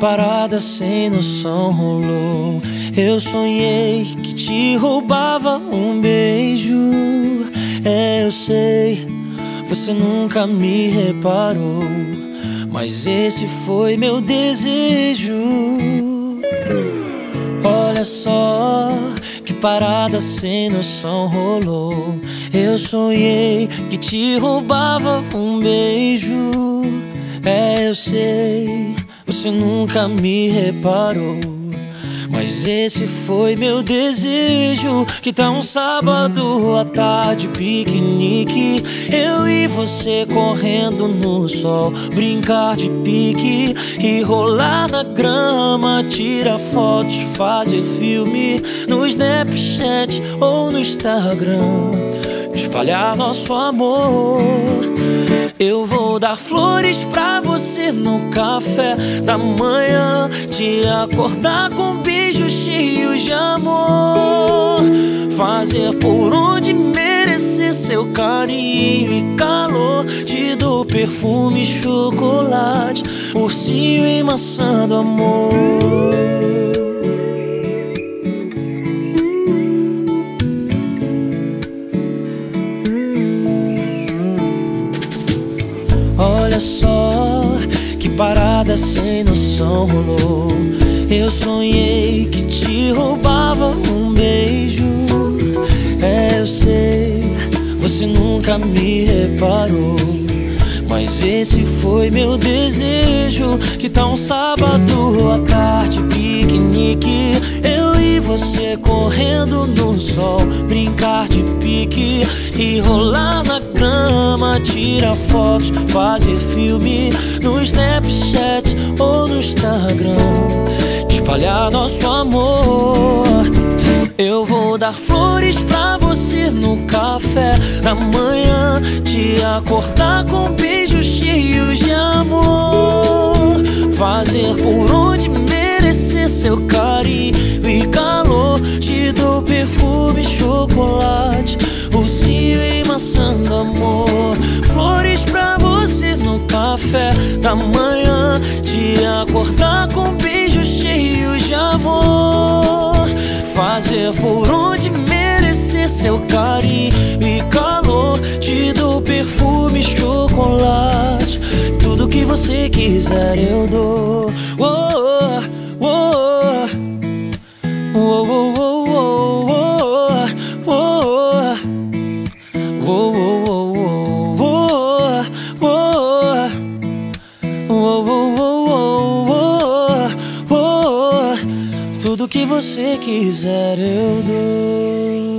Parada sem noção rolou. Eu sonhei que te roubava um beijo. É, eu sei, você nunca me reparou. Mas esse foi meu desejo. Olha só que parada sem noção rolou. Eu sonhei que te roubava um beijo. É, eu sei, você nunca me reparou. Mas esse foi meu desejo. Que tá um sábado à tarde, piquenique. Eu e você correndo no sol, brincar de pique e rolar na grama, tirar fotos, fazer filme no Snapchat ou no Instagram, espalhar nosso amor. Eu vou dar flores pra você no café da manhã. Te acordar com beijos cheios de amor. Fazer por onde merecer seu carinho e calor. Te dou perfume, chocolate, ursinho e maçã do amor. Parada sem noção rolou. Eu sonhei que te roubava um beijo. É, eu sei, você nunca me reparou. Mas esse foi meu desejo. Que tá um sábado à tarde, piquenique. Eu e você correndo no sol, brincar de pique e rolar na tirar fotos, fazer filme no Snapchat ou no Instagram, espalhar nosso amor. Eu vou dar flores pra você no café da manhã, te acordar com beijos cheios de amor, fazer por onde merecer seu carinho acordar com beijos cheios de amor fazer por onde merecer seu carinho e calor. Te dou perfume, chocolate, tudo que você quiser eu dou. Oh, oh, oh, oh, oh, Tudo que você quiser eu dou.